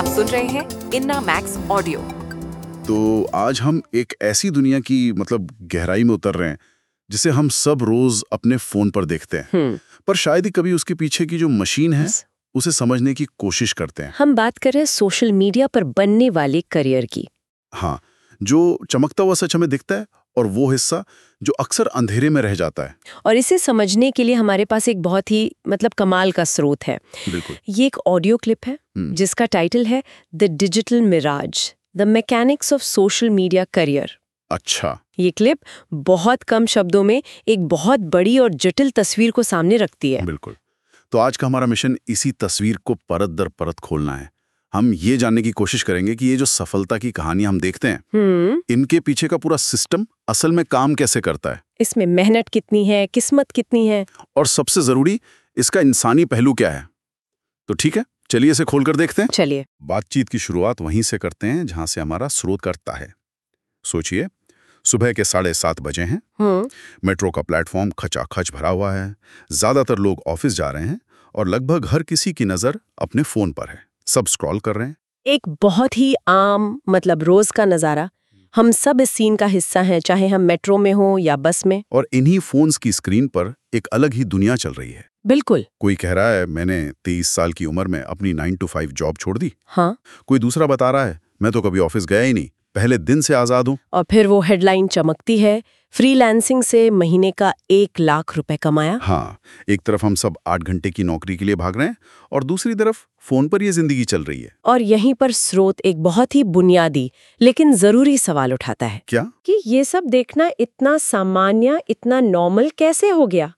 आप सुन रहे हैं इन्ना मैक्स ऑडियो। तो आज हम एक ऐसी दुनिया की मतलब गहराई में उतर रहे हैं जिसे हम सब रोज अपने फ़ोन पर देखते हैं। हम्म। पर शायद ही कभी उसके पीछे की जो मशीन है उसे समझने की कोशिश करते हैं। हम बात कर रहे हैं सोशल मीडिया पर बनने वाले करियर की। हाँ जो चमकता हुआ सच हमें दिखता है और वो हिस्सा जो अक्सर अंधेरे में रह जाता है। और इसे समझने के लिए हमारे पास एक बहुत ही मतलब कमाल का स्रोत है। बिल्कुल। ये एक ऑडियो क्लिप है हम्म। जिसका टाइटल है the digital mirage the mechanics of social media career. अच्छा। ये क्लिप बहुत कम शब्दों में एक बहुत बड़ी और जटिल तस्वीर को सामने रखती है। बिल्कुल। तो आज का हमारा मिशन इसी तस्वीर को परत दर परत खोलना है। हम ये जानने की कोशिश करेंगे कि ये जो सफलता की कहानी हम देखते हैं हम्म। इनके पीछे का पूरा सिस्टम असल में काम कैसे करता है? इसमें मेहनत कितनी है किस्मत कितनी है? और सबसे ज़रूरी इसका इंसानी पहलू क्या है? तो ठीक है चलिए इसे खोलकर देखते हैं। चलिए। बातचीत की शुरुआत वहीं से करते हैं जहाँ से हमारा स्रोत करता है। सोचिए सुबह के साढ़े सात बजे हैं। हम्म। मेट्रो का प्लेटफॉर्म खचाखच भरा हुआ है। ज़्यादातर लोग ऑफ़िस जा रहे हैं और लगभग हर किसी की नज़र अपने फ़ोन पर है। सब स्क्रॉल कर रहे हैं? एक बहुत ही आम मतलब रोज का नज़ारा। हम सब इस सीन का हिस्सा हैं चाहे हम मेट्रो में हो या बस में। और इन्हीं फोन्स की स्क्रीन पर एक अलग ही दुनिया चल रही है। बिल्कुल। कोई कह रहा है मैंने तेईस साल की उम्र में अपनी नाइन टू फाइव जॉब छोड़ दी? हाँ। कोई दूसरा बता रहा है मैं तो कभी ऑफ़िस गया ही नहीं पहले दिन से आज़ाद हूँ। और फिर वो हेडलाइन चमकती है फ्रीलांसिंग से महीने का एक लाख रुपए कमाया। हाँ एक तरफ़ हम सब आठ घंटे की नौकरी के लिए भाग रहे हैं और दूसरी तरफ़ फ़ोन पर ये ज़िंदगी चल रही है। और यहीं पर स्रोत एक बहुत ही बुनियादी लेकिन ज़रूरी सवाल उठाता है। क्या? कि ये सब देखना इतना सामान्य इतना नॉर्मल कैसे हो गया?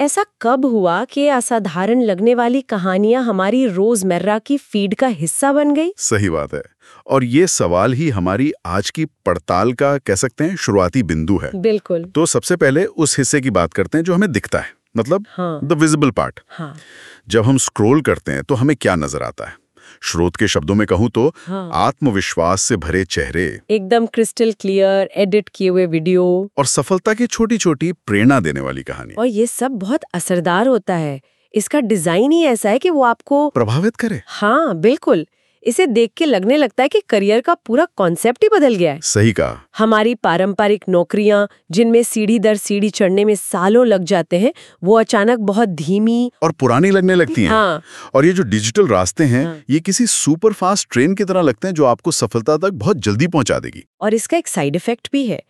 ऐसा कब हुआ कि असाधारण लगने वाली कहानियाँ हमारी रोज़मर्रा की फ़ीड का हिस्सा बन गई? सही बात है। और ये सवाल ही हमारी आज की पड़ताल का कह सकते हैं शुरुआती बिंदु है। बिल्कुल। तो सबसे पहले उस हिस्से की बात करते हैं जो हमें दिखता है। मतलब द विजिबल पार्ट जब हम स्क्रॉल करते हैं तो हमें क्या नज़र आता है? स्रोत के शब्दों में कहूँ तो हाँ। आत्मविश्वास से भरे चेहरे। एकदम क्रिस्टल क्लियर एडिट किए हुए वीडियो और सफलता की छोटी छोटी प्रेरणा देने वाली कहानी। और ये सब बहुत असरदार होता है। इसका डिज़ाइन ही ऐसा है कि वो आपको प्रभावित करे। हाँ बिल्कुल। इसे देख के लगने लगता है कि करियर का पूरा कॉन्सेप्ट ही बदल गया है। सही कहा। हमारी पारंपरिक नौकरियाँ जिनमें सीढ़ी दर सीढ़ी चढ़ने में सालों लग जाते हैं वो अचानक बहुत धीमी और पुरानी लगने लगती हैं। हाँ। और ये जो डिजिटल रास्ते हैं हाँ। ये किसी सुपर फास्ट ट्रेन की तरह लगते हैं जो आपको सफलता तक बहुत जल्दी पहुँचा देगी। और इसका एक साइड इफ़ेक्ट भी है।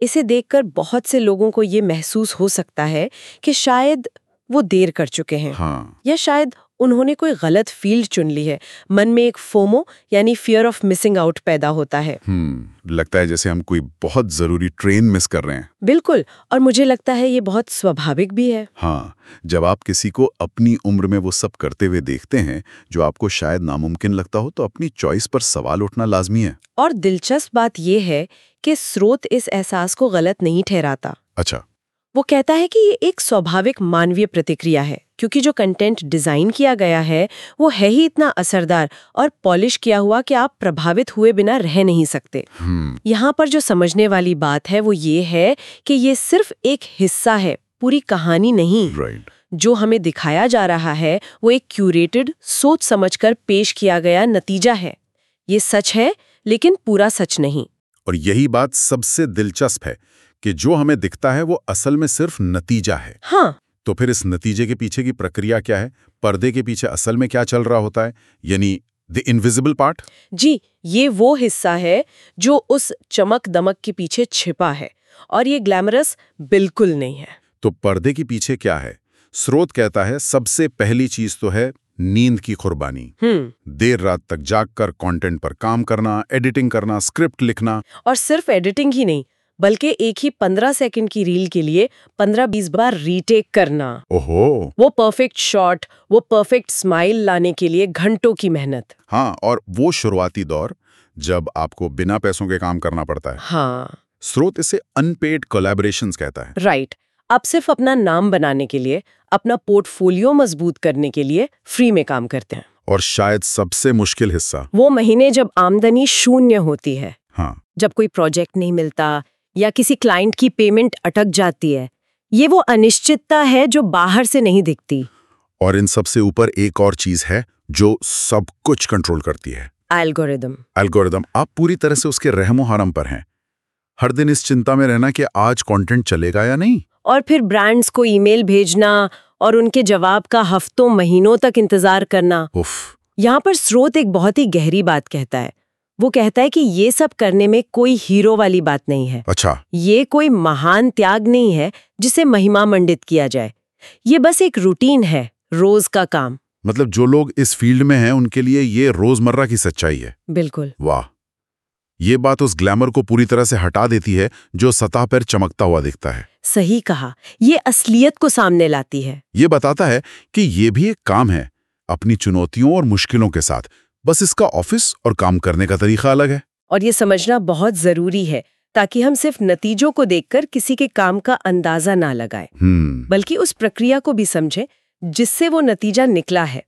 इसे देखकर बहुत से लोगों को ये महसूस हो सकता है कि शायद वो देर कर चुके हैं। हाँ। या शायद उन्होंने कोई गलत फ़ील्ड चुन ली है। मन में एक फोमो यानी फियर ऑफ़ मिसिंग आउट पैदा होता है। हम्म लगता है जैसे हम कोई बहुत ज़रूरी ट्रेन मिस कर रहे हैं। बिल्कुल और मुझे लगता है ये बहुत स्वाभाविक भी है। हाँ जब आप किसी को अपनी उम्र में वो सब करते हुए देखते हैं जो आपको शायद नामुमकिन लगता हो तो अपनी चॉइस पर सवाल उठना लाजमी है। और दिलचस्प बात यह है कि स्रोत इस एहसास को गलत नहीं ठहराता। अच्छा। वो कहता है कि ये एक स्वाभाविक मानवीय प्रतिक्रिया है। क्योंकि जो कंटेंट डिज़ाइन किया गया है वो है ही इतना असरदार और पॉलिश किया हुआ कि आप प्रभावित हुए बिना रह नहीं सकते। हम्म। यहाँ पर जो समझने वाली बात है वो ये है कि ये सिर्फ़ एक हिस्सा है पूरी कहानी नहीं। राइट जो हमें दिखाया जा रहा है वो एक क्यूरेटेड सोच समझकर पेश किया गया नतीजा है। ये सच है लेकिन पूरा सच नहीं। और यही बात सबसे दिलचस्प है कि जो हमें दिखता है वो असल में सिर्फ़ नतीजा है। हाँ। तो फिर इस नतीजे के पीछे की प्रक्रिया क्या है? पर्दे के पीछे असल में क्या चल रहा होता है? यानी द इनविजिबल पार्ट जी ये वो हिस्सा है जो उस चमक दमक के पीछे छिपा है और ये ग्लैमरस बिल्कुल नहीं है। तो पर्दे के पीछे क्या है? स्रोत कहता है सबसे पहली चीज़ तो है नींद की कुर्बानी। हम्म। देर रात तक जागकर कंटेंट पर काम करना एडिटिंग करना स्क्रिप्ट लिखना। और सिर्फ़ एडिटिंग ही नहीं बल्कि एक ही पंद्रह सेकंड की रील के लिए पंद्रह बीस बार रीटेक करना। ओहो। वो परफेक्ट शॉट वो परफेक्ट स्माइल लाने के लिए घंटों की मेहनत। हाँ और वो शुरुआती दौर जब आपको बिना पैसों के काम करना पड़ता है। हाँ। स्रोत इसे अनपेड कोलैबोरेशंस कहता है। राइट आप सिर्फ़ अपना नाम बनाने के लिए अपना पोर्टफोलियो मज़बूत करने के लिए फ्री में काम करते हैं। और शायद सबसे मुश्किल हिस्सा। वो महीने जब आमदनी शून्य होती है हाँ। जब कोई प्रोजेक्ट नहीं मिलता या किसी क्लाइंट की पेमेंट अटक जाती है ये वो अनिश्चितता है जो बाहर से नहीं दिखती। और इन सबसे ऊपर एक और चीज़ है जो सब कुछ कंट्रोल करती है। एल्गोरिदम एल्गोरिदम आप पूरी तरह से उसके रहमो हरम पर हैं। हर दिन इस चिंता में रहना कि आज कंटेंट चलेगा या नहीं। और फिर ब्रांड्स को ईमेल भेजना और उनके जवाब का हफ्तों महीनों तक इंतज़ार करना। उफ। यहाँ पर स्रोत एक बहुत ही गहरी बात कहता है। वो कहता है कि ये सब करने में कोई हीरो वाली बात नहीं है। अच्छा। ये कोई महान त्याग नहीं है जिसे महिमा मंडित किया जाए। ये बस एक रूटीन है रोज का काम। मतलब जो लोग इस फ़ील्ड में हैं उनके लिए ये रोज़मर्रा की सच्चाई है। बिल्कुल। वाह। ये बात उस ग्लैमर को पूरी तरह से हटा देती है जो सतह पर चमकता हुआ दिखता है। सही कहा। ये असलियत को सामने लाती है। ये बताता है कि ये भी एक काम है अपनी चुनौतियों और मुश्किलों के साथ। बस इसका ऑफ़िस और काम करने का तरीका अलग है। और ये समझना बहुत ज़रूरी है ताकि हम सिर्फ़ नतीजों को देखकर किसी के काम का अंदाज़ा ना लगाएँ। हम्म। बल्कि उस प्रक्रिया को भी समझें जिससे वो नतीजा निकला है।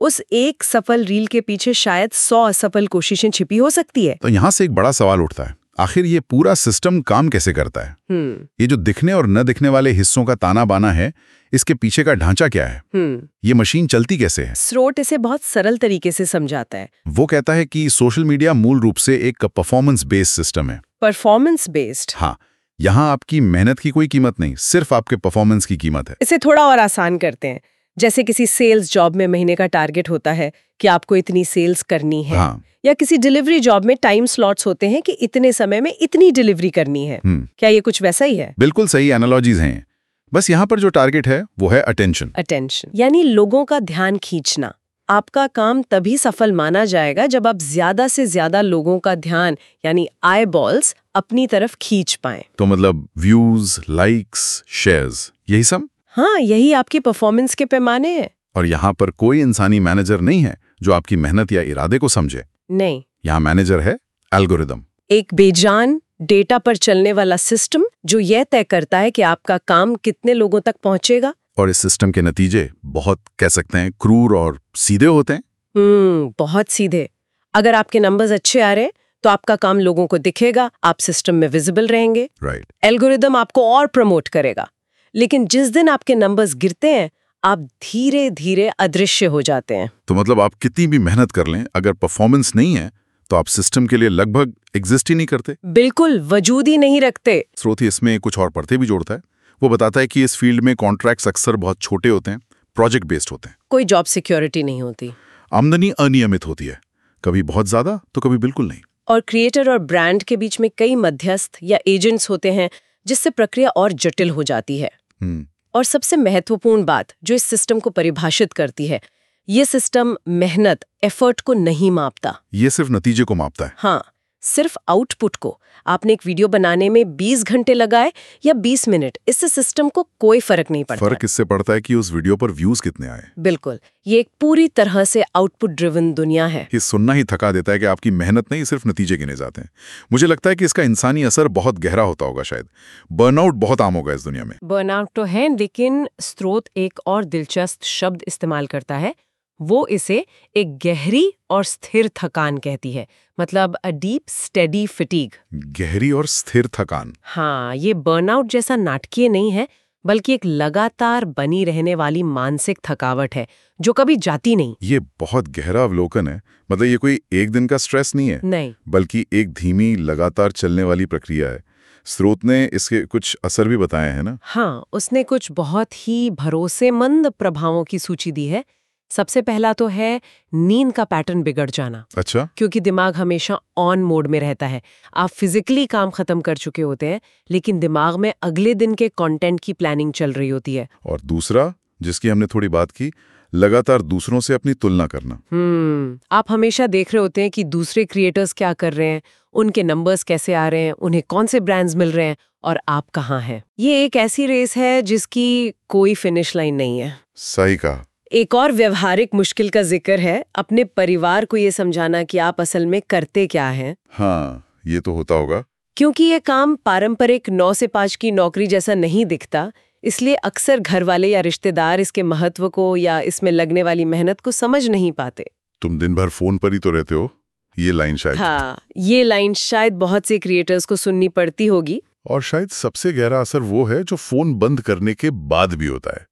उस एक सफल रील के पीछे शायद सौ असफल कोशिशें छिपी हो सकती है। तो यहाँ से एक बड़ा सवाल उठता है। आखिर ये पूरा सिस्टम काम कैसे करता है? हम्म। ये जो दिखने और न दिखने वाले हिस्सों का ताना बाना है इसके पीछे का ढांचा क्या है? हम्म। ये मशीन चलती कैसे है? स्रोत इसे बहुत सरल तरीके से समझाता है। वो कहता है कि सोशल मीडिया मूल रूप से एक परफॉर्मेंस बेस्ड सिस्टम है। परफॉर्मेंस बेस्ड हाँ यहाँ आपकी मेहनत की कोई कीमत नहीं सिर्फ़ आपके परफॉर्मेंस की कीमत है। इसे थोड़ा और आसान करते हैं। जैसे किसी सेल्स जॉब में महीने का टारगेट होता है कि आपको इतनी सेल्स करनी है हाँ। या किसी डिलीवरी जॉब में टाइम स्लॉट्स होते हैं कि इतने समय में इतनी डिलीवरी करनी है। हम्म। क्या ये कुछ वैसा ही है? बिल्कुल सही एनालॉजीज हैं। बस यहाँ पर जो टारगेट है वो है अटेंशन अटेंशन यानी लोगों का ध्यान खींचना। आपका काम तभी सफल माना जाएगा जब आप ज़्यादा से ज़्यादा लोगों का ध्यान यानी आई बॉल्स अपनी तरफ़ खींच पाए। तो मतलब व्यूज़ लाइक्स शेयर्स यही सब? हाँ यही आपकी परफॉर्मेंस के पैमाने हैं। और यहाँ पर कोई इंसानी मैनेजर नहीं है जो आपकी मेहनत या इरादे को समझे। नहीं। यहाँ मैनेजर है एल्गोरिदम एक बेजान डेटा पर चलने वाला सिस्टम जो यह तय करता है कि आपका काम कितने लोगों तक पहुंचेगा। और इस सिस्टम के नतीजे बहुत कह सकते हैं क्रूर और सीधे होते हैं। हम्म बहुत सीधे। अगर आपके नंबर्स अच्छे आ रहे हैं तो आपका काम लोगों को दिखेगा आप सिस्टम में विजिबल रहेंगे। Right right. एल्गोरिदम आपको और प्रमोट करेगा। लेकिन जिस दिन आपके नंबर्स गिरते हैं आप धीरे धीरे अदृश्य हो जाते हैं। तो मतलब आप कितनी भी मेहनत कर लें अगर परफॉर्मेंस नहीं है तो आप सिस्टम के लिए लगभग एग्जिस्ट ही नहीं करते। बिल्कुल वजूद ही नहीं रखते। स्रोत इसमें कुछ और पढ़ते भी जोड़ता है। वो बताता है कि इस फ़ील्ड में कॉन्ट्रैक्ट्स अक्सर बहुत छोटे होते हैं प्रोजेक्ट बेस्ड होते हैं। कोई जॉब सिक्योरिटी नहीं होती। आमदनी अनियमित होती है। कभी बहुत ज़्यादा तो कभी बिल्कुल नहीं। और क्रिएटर और ब्रांड के बीच में कई मध्यस्थ या एजेंट्स होते हैं जिससे प्रक्रिया और जटिल हो जाती है। हम्म। और सबसे महत्वपूर्ण बात जो इस सिस्टम को परिभाषित करती है ये सिस्टम मेहनत एफर्ट को नहीं मापता। ये सिर्फ़ नतीजे को मापता है। हाँ सिर्फ़ आउटपुट को। आपने एक वीडियो बनाने में 20 घंटे लगाए या 20 मिनट इससे सिस्टम को कोई फ़र्क नहीं पड़ता। फ़र्क इससे पड़ता है कि उस वीडियो पर व्यूज़ कितने आए। बिल्कुल ये एक पूरी तरह से आउटपुट ड्रिवन दुनिया है। ये सुनना ही थका देता है कि आपकी मेहनत नहीं सिर्फ़ नतीजे गिने जाते हैं। मुझे लगता है कि इसका इंसानी असर बहुत गहरा होता होगा शायद। बर्नआउट बहुत आम होगा इस दुनिया में। बर्नआउट तो है लेकिन स्रोत एक और दिलचस्प शब्द इस्तेमाल करता है वो इसे एक गहरी और स्थिर थकान कहती है मतलब अ डीप स्टेडी फिटीग गहरी और स्थिर थकान। हाँ ये बर्नआउट जैसा नाटकीय नहीं है बल्कि एक लगातार बनी रहने वाली मानसिक थकावट है जो कभी जाती नहीं। ये बहुत गहरा अवलोकन है मतलब ये कोई एक दिन का स्ट्रेस नहीं है नहीं। बल्कि एक धीमी लगातार चलने वाली प्रक्रिया है। स्रोत ने इसके कुछ असर भी बताए हैं ना? हाँ उसने कुछ बहुत ही भरोसेमंद प्रभावों की सूची दी है सबसे पहला तो है नींद का पैटर्न बिगड़ जाना। अच्छा। क्योंकि दिमाग हमेशा ऑन मोड में रहता है। आप फिजिकली काम खत्म कर चुके होते हैं लेकिन दिमाग में अगले दिन के कंटेंट की प्लानिंग चल रही होती है। और दूसरा जिसकी हमने थोड़ी बात की लगातार दूसरों से अपनी तुलना करना। हम्म आप हमेशा देख रहे होते हैं कि दूसरे क्रिएटर्स क्या कर रहे हैं उनके नंबर्स कैसे आ रहे हैं उन्हें कौन से ब्रांड्स मिल रहे हैं और आप कहाँ हैं। ये एक ऐसी रेस है जिसकी कोई फिनिश लाइन नहीं है। सही कहा। एक और व्यवहारिक मुश्किल का ज़िक्र है अपने परिवार को ये समझाना कि आप असल में करते क्या हैं। हाँ ये तो होता होगा। क्योंकि ये काम पारंपरिक नौ से पाँच की नौकरी जैसा नहीं दिखता इसलिए अक्सर घर वाले या रिश्तेदार इसके महत्व को या इसमें लगने वाली मेहनत को समझ नहीं पाते। तुम दिन भर फ़ोन पर ही तो रहते हो? ये लाइन शायद हाँ ये लाइन शायद बहुत से क्रिएटर्स को सुननी पड़ती होगी। और शायद सबसे गहरा असर वो है जो फ़ोन बंद करने के बाद भी होता है।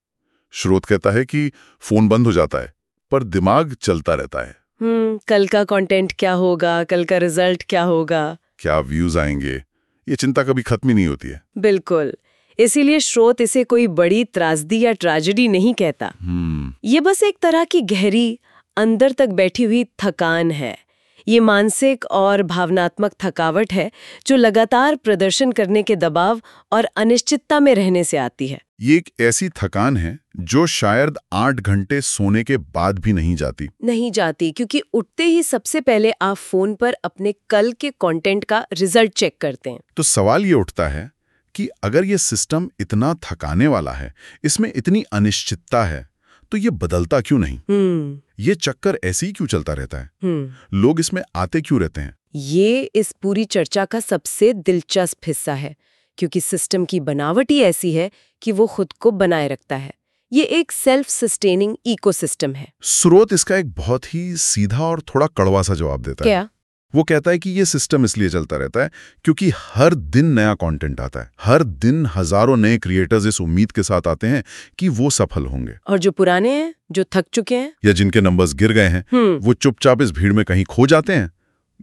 स्रोत कहता है कि फ़ोन बंद हो जाता है पर दिमाग चलता रहता है। हम्म कल का कंटेंट क्या होगा? कल का रिज़ल्ट क्या होगा? क्या व्यूज़ आएँगे? ये चिंता कभी खत्म ही नहीं होती है। बिल्कुल। इसीलिए स्रोत इसे कोई बड़ी त्रासदी या ट्रेजेडी नहीं कहता। हम्म। ये बस एक तरह की गहरी अंदर तक बैठी हुई थकान है। ये मानसिक और भावनात्मक थकावट है जो लगातार प्रदर्शन करने के दबाव और अनिश्चितता में रहने से आती है। ये एक ऐसी थकान है जो शायद आठ घंटे सोने के बाद भी नहीं जाती। नहीं जाती क्योंकि उठते ही सबसे पहले आप फ़ोन पर अपने कल के कंटेंट का रिज़ल्ट चेक करते हैं। तो सवाल ये उठता है कि अगर ये सिस्टम इतना थकाने वाला है इसमें इतनी अनिश्चितता है तो ये बदलता क्यों नहीं? हम्म। ये चक्कर ऐसे ही क्यों चलता रहता है? हम्म। लोग इसमें आते क्यों रहते हैं? ये इस पूरी चर्चा का सबसे दिलचस्प हिस्सा है क्योंकि सिस्टम की बनावट ही ऐसी है कि वो खुद को बनाए रखता है। ये एक सेल्फ सस्टेनिंग इकोसिस्टम है। स्रोत इसका एक बहुत ही सीधा और थोड़ा कड़वा सा जवाब देता क्या? है। क्या? वो कहता है कि ये सिस्टम इसलिए चलता रहता है क्योंकि हर दिन नया कंटेंट आता है। हर दिन हज़ारों नए क्रिएटर्स इस उम्मीद के साथ आते हैं कि वो सफल होंगे। और जो पुराने हैं जो थक चुके हैं? या जिनके नंबर्स गिर गए हैं हम्म। वो चुपचाप इस भीड़ में कहीं खो जाते हैं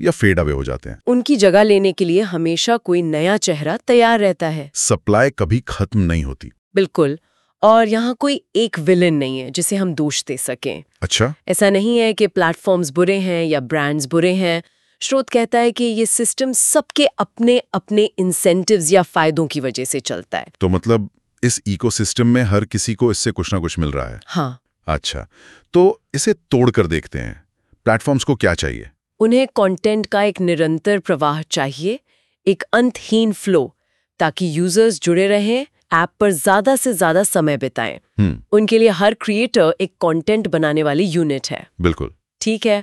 या फेड अवे हो जाते हैं। उनकी जगह लेने के लिए हमेशा कोई नया चेहरा तैयार रहता है। सप्लाई कभी खत्म नहीं होती। बिल्कुल। और यहाँ कोई एक विलन नहीं है जिसे हम दोष दे सकें। अच्छा। ऐसा नहीं है कि प्लेटफॉर्म्स बुरे हैं या ब्रांड्स बुरे हैं। स्रोत कहता है कि ये सिस्टम सबके अपने अपने इंसेंटिव्स या फायदों की वजह से चलता है। तो मतलब इस इकोसिस्टम में हर किसी को इससे कुछ ना कुछ मिल रहा है? हाँ। अच्छा तो इसे तोड़कर देखते हैं। प्लेटफॉर्म्स को क्या चाहिए? उन्हें कंटेंट का एक निरंतर प्रवाह चाहिए एक अंतहीन फ्लो ताकि यूज़र्स जुड़े रहें ऐप पर ज़्यादा से ज़्यादा समय बिताएँ। हम्म। उनके लिए हर क्रिएटर एक कंटेंट बनाने वाली यूनिट है। बिल्कुल। ठीक है?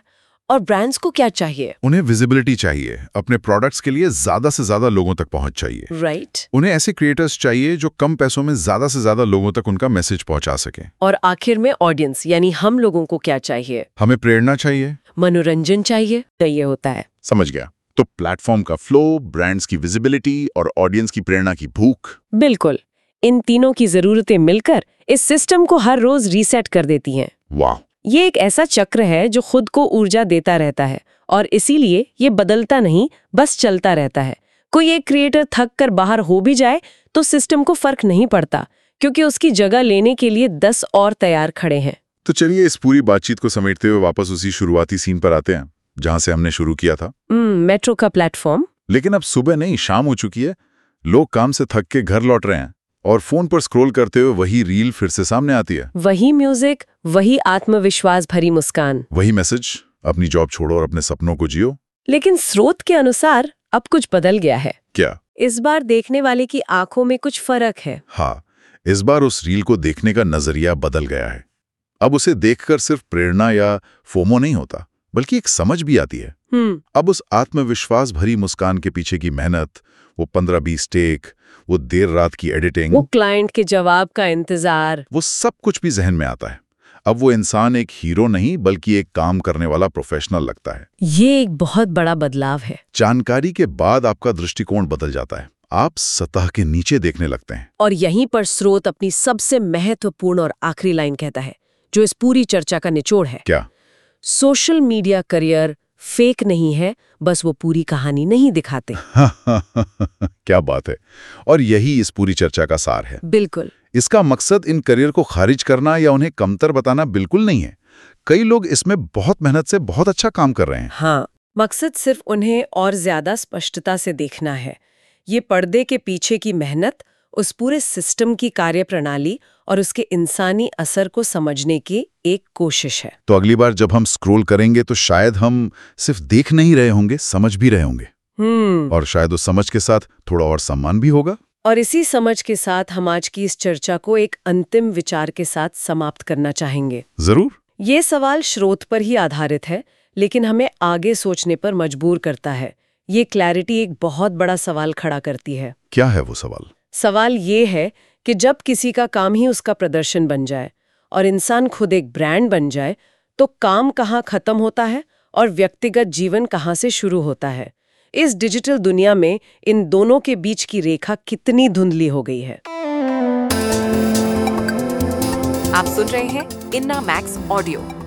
और ब्रांड्स को क्या चाहिए? उन्हें विजिबिलिटी चाहिए। अपने प्रोडक्ट्स के लिए ज़्यादा से ज़्यादा लोगों तक पहुँच चाहिए। Right right. उन्हें ऐसे क्रिएटर्स चाहिए जो कम पैसों में ज़्यादा से ज़्यादा लोगों तक उनका मैसेज पहुँचा सके। और आखिर में ऑडियंस यानी हम लोगों को क्या चाहिए? हमें प्रेरणा चाहिए। मनोरंजन चाहिए। तो ये होता है। समझ गया। तो प्लेटफॉर्म का फ्लो ब्रांड्स की विजिबिलिटी और ऑडियंस की प्रेरणा की भूख। बिल्कुल। इन तीनों की जरूरतें मिलकर इस सिस्टम को हर रोज रीसेट कर देती हैं। वाह ये एक ऐसा चक्र है जो खुद को ऊर्जा देता रहता है और इसीलिए ये बदलता नहीं बस चलता रहता है। कोई एक क्रिएटर थक कर बाहर हो भी जाए तो सिस्टम को फ़र्क नहीं पड़ता क्योंकि उसकी जगह लेने के लिए दस और तैयार खड़े हैं। तो चलिए इस पूरी बातचीत को समेटते हुए वापस उसी शुरुआती सीन पर आते हैं जहाँ से हमने शुरू किया था। हम्म, मेट्रो का प्लेटफॉर्म लेकिन अब सुबह नहीं शाम हो चुकी है। लोग काम से थक के घर लौट रहे हैं। और फ़ोन पर स्क्रॉल करते हुए वही रील फिर से सामने आती है। वही म्यूज़िक वही आत्मविश्वास भरी मुस्कान। वही मैसेज अपनी जॉब छोड़ो और अपने सपनों को जियो। लेकिन स्रोत के अनुसार अब कुछ बदल गया है। क्या? इस बार देखने वाले की आँखों में कुछ फ़र्क है। हाँ इस बार उस रील को देखने का नज़रिया बदल गया है। अब उसे देखकर सिर्फ़ प्रेरणा या फोमो नहीं होता। बल्कि एक समझ भी आती है। हम्म। अब उस आत्मविश्वास भरी मुस्कान के पीछे की मेहनत वो पंद्रह बीस टेक वो देर रात की एडिटिंग। वो क्लाइंट के जवाब का इंतज़ार। वो सब कुछ भी जहन में आता है। अब वो इंसान एक हीरो नहीं बल्कि एक काम करने वाला प्रोफेशनल लगता है। ये एक बहुत बड़ा बदलाव है। जानकारी के बाद आपका दृष्टिकोण बदल जाता है। आप सतह के नीचे देखने लगते हैं। और यहीं पर स्रोत अपनी सबसे महत्वपूर्ण और आखिरी लाइन कहता है जो इस पूरी चर्चा का निचोड़ है। क्या? सोशल मीडिया करियर फेक नहीं है बस वो पूरी कहानी नहीं दिखाते। क्या बात है। और यही इस पूरी चर्चा का सार है। बिल्कुल। इसका मकसद इन करियर को खारिज करना या उन्हें कमतर बताना बिल्कुल नहीं है। कई लोग इसमें बहुत मेहनत से बहुत अच्छा काम कर रहे हैं। हाँ मकसद सिर्फ़ उन्हें और ज़्यादा स्पष्टता से देखना है। ये पर्दे के पीछे की मेहनत उस पूरे सिस्टम की कार्यप्रणाली और उसके इंसानी असर को समझने की एक कोशिश है। तो अगली बार जब हम स्क्रॉल करेंगे तो शायद हम सिर्फ़ देख नहीं रहे होंगे समझ भी रहे होंगे। हम्म। और शायद उस समझ के साथ थोड़ा और सम्मान भी होगा। और इसी समझ के साथ हम आज की इस चर्चा को एक अंतिम विचार के साथ समाप्त करना चाहेंगे। ज़रूर। ये सवाल स्रोत पर ही आधारित है लेकिन हमें आगे सोचने पर मजबूर करता है। ये क्लैरिटी एक बहुत बड़ा सवाल खड़ा करती है। क्या है वो सवाल? सवाल ये है कि जब किसी का काम ही उसका प्रदर्शन बन जाए और इंसान खुद एक ब्रांड बन जाए तो काम कहाँ खत्म होता है और व्यक्तिगत जीवन कहाँ से शुरू होता है? इस डिजिटल दुनिया में इन दोनों के बीच की रेखा कितनी धुंधली हो गई है? आप सुन रहे हैं इन्ना मैक्स ऑडियो।